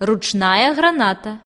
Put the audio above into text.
ручная граната.